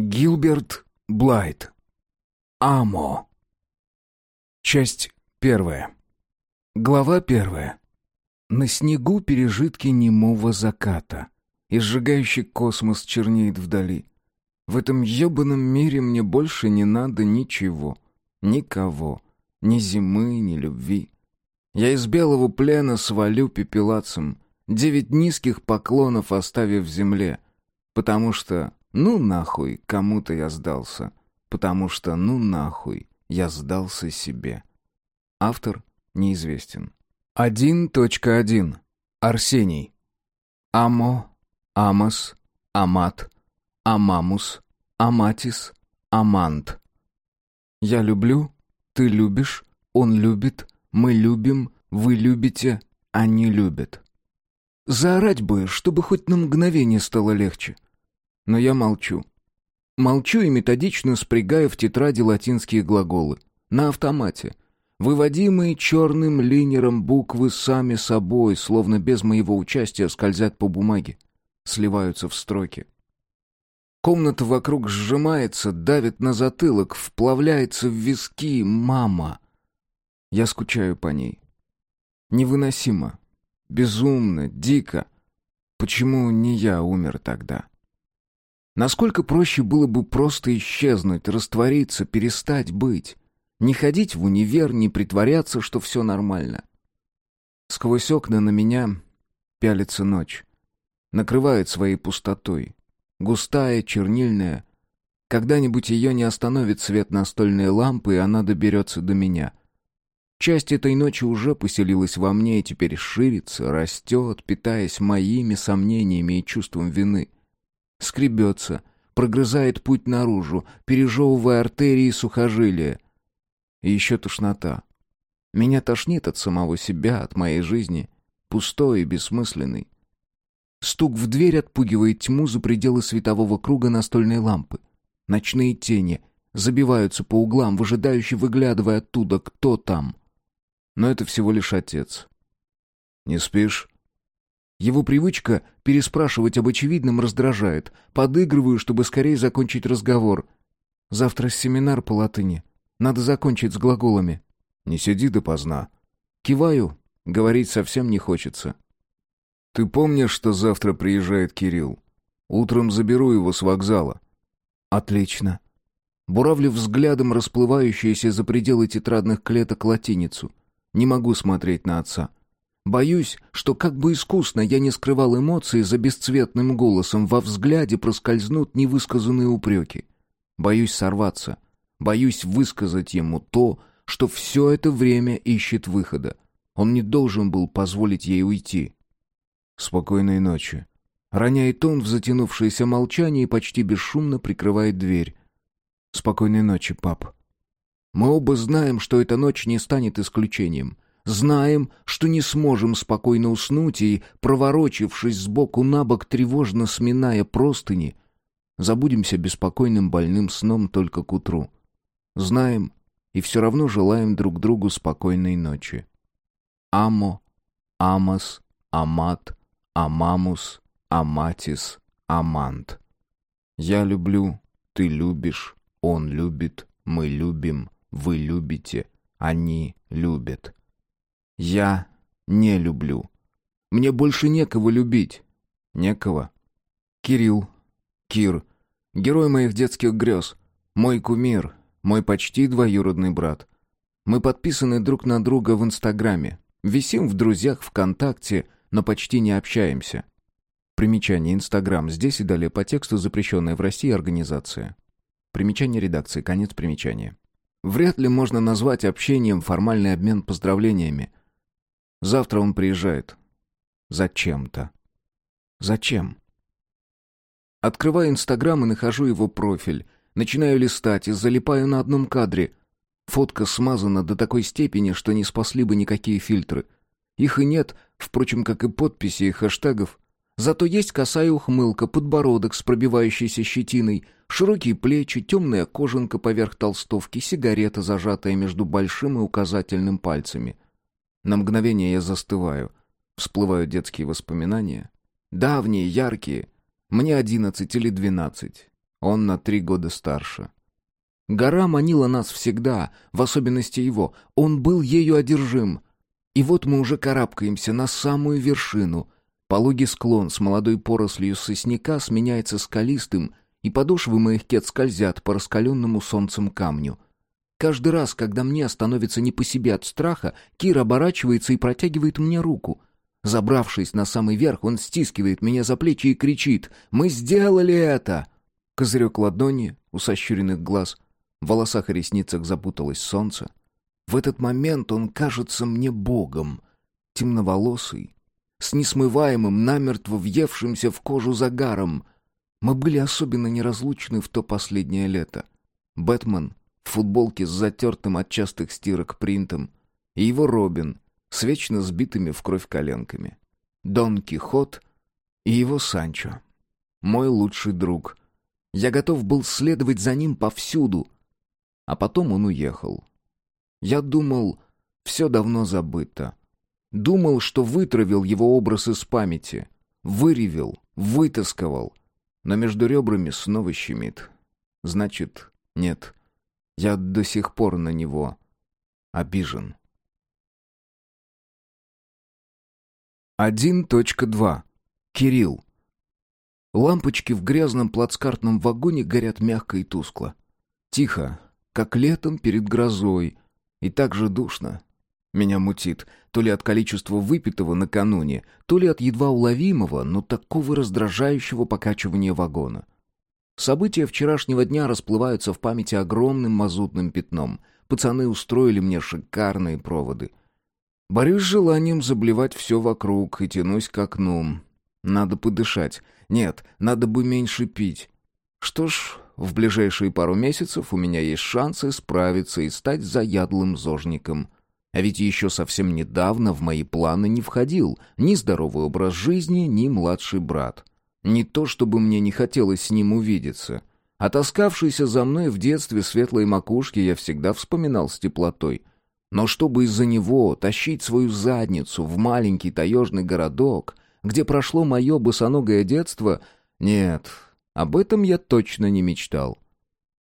Гилберт Блайт. Амо. Часть первая. Глава первая. На снегу пережитки немого заката. И сжигающий космос чернеет вдали. В этом ебаном мире мне больше не надо ничего. Никого. Ни зимы, ни любви. Я из белого плена свалю пепелацем, девять низких поклонов оставив в земле, потому что, ну нахуй, кому-то я сдался, потому что, ну нахуй, я сдался себе. Автор неизвестен. 1.1. Арсений. Амо, Амос, Амат, Амамус, Аматис, Амант. Я люблю, ты любишь, он любит, мы любим, вы любите, они любят. Заорать бы, чтобы хоть на мгновение стало легче. Но я молчу. Молчу и методично спрягаю в тетради латинские глаголы. На автомате. Выводимые черным линером буквы сами собой, словно без моего участия, скользят по бумаге. Сливаются в строки. Комната вокруг сжимается, давит на затылок, вплавляется в виски. Мама! Я скучаю по ней. Невыносимо. Безумно, дико. Почему не я умер тогда? Насколько проще было бы просто исчезнуть, раствориться, перестать быть. Не ходить в универ, не притворяться, что все нормально. Сквозь окна на меня пялится ночь. Накрывает своей пустотой. Густая, чернильная. Когда-нибудь ее не остановит свет настольной лампы, и она доберется до меня. Часть этой ночи уже поселилась во мне и теперь ширится, растет, питаясь моими сомнениями и чувством вины. Скребется, прогрызает путь наружу, пережевывая артерии и сухожилия. И еще тошнота. Меня тошнит от самого себя, от моей жизни, пустой и бессмысленный. Стук в дверь отпугивает тьму за пределы светового круга настольной лампы. Ночные тени забиваются по углам, выжидающе выглядывая оттуда, кто там — но это всего лишь отец. «Не спишь?» Его привычка переспрашивать об очевидном раздражает. Подыгрываю, чтобы скорее закончить разговор. Завтра семинар по латыни. Надо закончить с глаголами. Не сиди допоздна. Киваю. Говорить совсем не хочется. Ты помнишь, что завтра приезжает Кирилл? Утром заберу его с вокзала. Отлично. Буравлю взглядом расплывающуюся за пределы тетрадных клеток латиницу. Не могу смотреть на отца. Боюсь, что как бы искусно я не скрывал эмоции за бесцветным голосом, во взгляде проскользнут невысказанные упреки. Боюсь сорваться. Боюсь высказать ему то, что все это время ищет выхода. Он не должен был позволить ей уйти. «Спокойной ночи». Роняет он в затянувшееся молчание и почти бесшумно прикрывает дверь. «Спокойной ночи, пап». Мы оба знаем, что эта ночь не станет исключением. Знаем, что не сможем спокойно уснуть и, проворочившись сбоку на бок, тревожно сминая простыни, забудемся беспокойным больным сном только к утру. Знаем и все равно желаем друг другу спокойной ночи. Амо, Амос, Амат, Амамус, Аматис, Амант. Я люблю, ты любишь, он любит, мы любим — вы любите, они любят. Я не люблю. Мне больше некого любить. Некого. Кирилл, Кир, герой моих детских грез, мой кумир, мой почти двоюродный брат. Мы подписаны друг на друга в Инстаграме, висим в друзьях ВКонтакте, но почти не общаемся. Примечание Инстаграм. Здесь и далее по тексту запрещенная в России организация. Примечание редакции. Конец примечания. Вряд ли можно назвать общением формальный обмен поздравлениями. Завтра он приезжает. Зачем-то. Зачем? Открываю Инстаграм и нахожу его профиль. Начинаю листать и залипаю на одном кадре. Фотка смазана до такой степени, что не спасли бы никакие фильтры. Их и нет, впрочем, как и подписи и хэштегов. Зато есть косая ухмылка, подбородок с пробивающейся щетиной, широкие плечи, темная кожанка поверх толстовки, сигарета, зажатая между большим и указательным пальцами. На мгновение я застываю. Всплывают детские воспоминания. Давние, яркие. Мне одиннадцать или двенадцать. Он на три года старше. Гора манила нас всегда, в особенности его. Он был ею одержим. И вот мы уже карабкаемся на самую вершину. Пологий склон с молодой порослью сосняка сменяется скалистым, и подошвы моих кет скользят по раскаленному солнцем камню. Каждый раз, когда мне становится не по себе от страха, Кир оборачивается и протягивает мне руку. Забравшись на самый верх, он стискивает меня за плечи и кричит «Мы сделали это!» Козырек ладони у сощуренных глаз, в волосах и ресницах запуталось солнце. В этот момент он кажется мне богом, темноволосый, с несмываемым, намертво въевшимся в кожу загаром. Мы были особенно неразлучны в то последнее лето. Бэтмен футболке с затертым от частых стирок принтом, и его Робин с вечно сбитыми в кровь коленками. Дон Кихот и его Санчо. Мой лучший друг. Я готов был следовать за ним повсюду. А потом он уехал. Я думал, все давно забыто. Думал, что вытравил его образ из памяти. Выревел, вытасковал. Но между ребрами снова щемит. Значит, нет. Я до сих пор на него обижен. 1.2. Кирилл. Лампочки в грязном плацкартном вагоне горят мягко и тускло. Тихо, как летом перед грозой, и так же душно. Меня мутит, то ли от количества выпитого накануне, то ли от едва уловимого, но такого раздражающего покачивания вагона. События вчерашнего дня расплываются в памяти огромным мазутным пятном. Пацаны устроили мне шикарные проводы. Борюсь с желанием заблевать все вокруг и тянусь к окну. Надо подышать. Нет, надо бы меньше пить. Что ж, в ближайшие пару месяцев у меня есть шансы справиться и стать заядлым зожником. А ведь еще совсем недавно в мои планы не входил ни здоровый образ жизни, ни младший брат. Не то чтобы мне не хотелось с ним увидеться. Отаскавшийся за мной в детстве светлой макушки я всегда вспоминал с теплотой. Но чтобы из-за него тащить свою задницу в маленький таежный городок, где прошло мое босоногое детство, нет, об этом я точно не мечтал.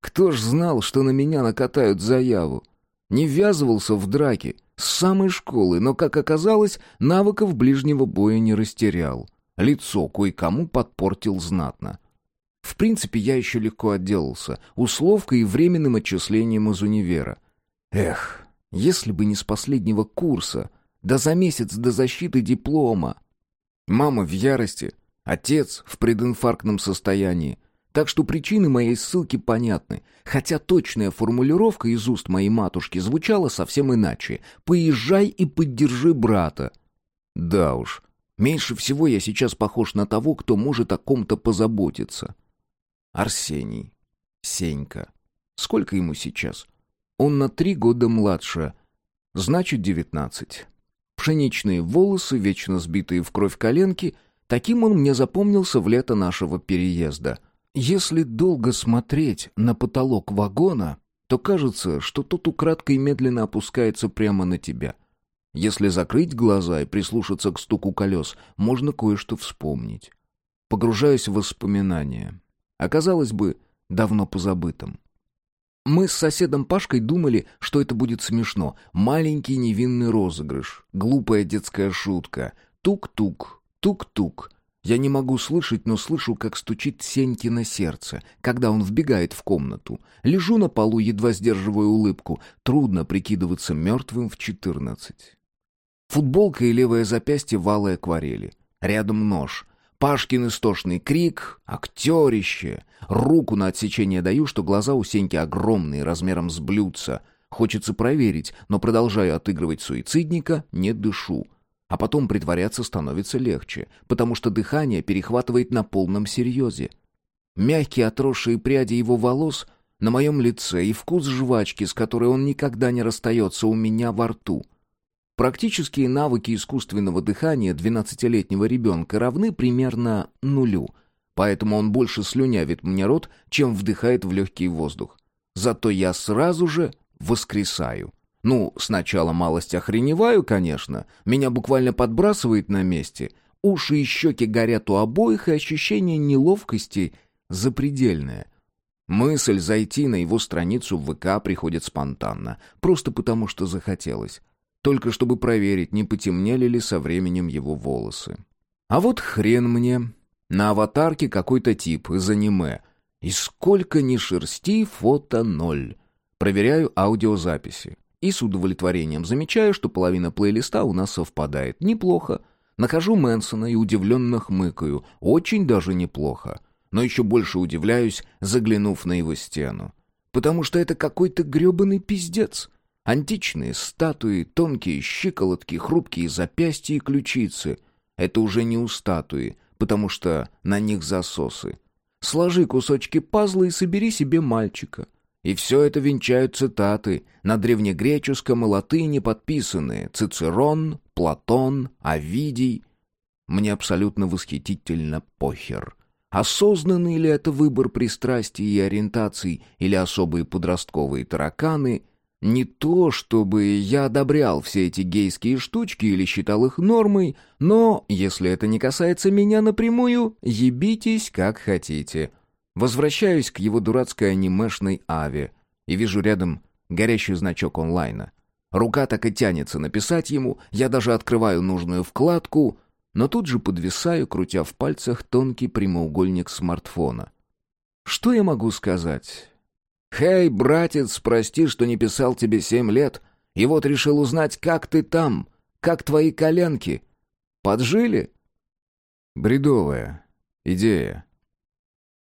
Кто ж знал, что на меня накатают заяву? Не ввязывался в драки с самой школы, но, как оказалось, навыков ближнего боя не растерял. Лицо кое-кому подпортил знатно. В принципе, я еще легко отделался, условкой и временным отчислением из универа. Эх, если бы не с последнего курса, да за месяц до защиты диплома. Мама в ярости, отец в прединфарктном состоянии. Так что причины моей ссылки понятны, хотя точная формулировка из уст моей матушки звучала совсем иначе. «Поезжай и поддержи брата». Да уж, Меньше всего я сейчас похож на того, кто может о ком-то позаботиться. Арсений. Сенька. Сколько ему сейчас? Он на три года младше. Значит, девятнадцать. Пшеничные волосы, вечно сбитые в кровь коленки. Таким он мне запомнился в лето нашего переезда. Если долго смотреть на потолок вагона, то кажется, что тот украдкой медленно опускается прямо на тебя. Если закрыть глаза и прислушаться к стуку колес, можно кое-что вспомнить. Погружаюсь в воспоминания. Оказалось бы, давно позабытым. Мы с соседом Пашкой думали, что это будет смешно. Маленький невинный розыгрыш, глупая детская шутка. Тук-тук, тук-тук. Я не могу слышать, но слышу, как стучит Сеньки на сердце, когда он вбегает в комнату. Лежу на полу, едва сдерживая улыбку. Трудно прикидываться мертвым в четырнадцать. Футболка и левое запястье в алой акварели. Рядом нож. Пашкин истошный крик, актерище. Руку на отсечение даю, что глаза у Сеньки огромные, размером с блюдца. Хочется проверить, но продолжаю отыгрывать суицидника, не дышу. А потом притворяться становится легче, потому что дыхание перехватывает на полном серьезе. Мягкие отросшие пряди его волос на моем лице и вкус жвачки, с которой он никогда не расстается у меня во рту — Практические навыки искусственного дыхания 12-летнего ребенка равны примерно нулю, поэтому он больше слюнявит мне рот, чем вдыхает в легкий воздух. Зато я сразу же воскресаю. Ну, сначала малость охреневаю, конечно, меня буквально подбрасывает на месте, уши и щеки горят у обоих, и ощущение неловкости запредельное. Мысль зайти на его страницу в ВК приходит спонтанно, просто потому что захотелось. Только чтобы проверить, не потемнели ли со временем его волосы. А вот хрен мне. На аватарке какой-то тип из аниме. И сколько ни шерсти, фото ноль. Проверяю аудиозаписи. И с удовлетворением замечаю, что половина плейлиста у нас совпадает. Неплохо. Нахожу Мэнсона и удивленно хмыкаю. Очень даже неплохо. Но еще больше удивляюсь, заглянув на его стену. Потому что это какой-то гребаный пиздец. Античные статуи, тонкие щиколотки, хрупкие запястья и ключицы. Это уже не у статуи, потому что на них засосы. Сложи кусочки пазла и собери себе мальчика. И все это венчают цитаты, на древнегреческом и латыни подписанные Цицерон, Платон, Овидий. Мне абсолютно восхитительно похер. Осознанный ли это выбор пристрастий и ориентаций или особые подростковые тараканы, не то, чтобы я одобрял все эти гейские штучки или считал их нормой, но, если это не касается меня напрямую, ебитесь как хотите. Возвращаюсь к его дурацкой анимешной аве и вижу рядом горящий значок онлайна. Рука так и тянется написать ему, я даже открываю нужную вкладку, но тут же подвисаю, крутя в пальцах тонкий прямоугольник смартфона. Что я могу сказать? «Хей, братец, прости, что не писал тебе семь лет, и вот решил узнать, как ты там, как твои коленки. Поджили?» Бредовая идея.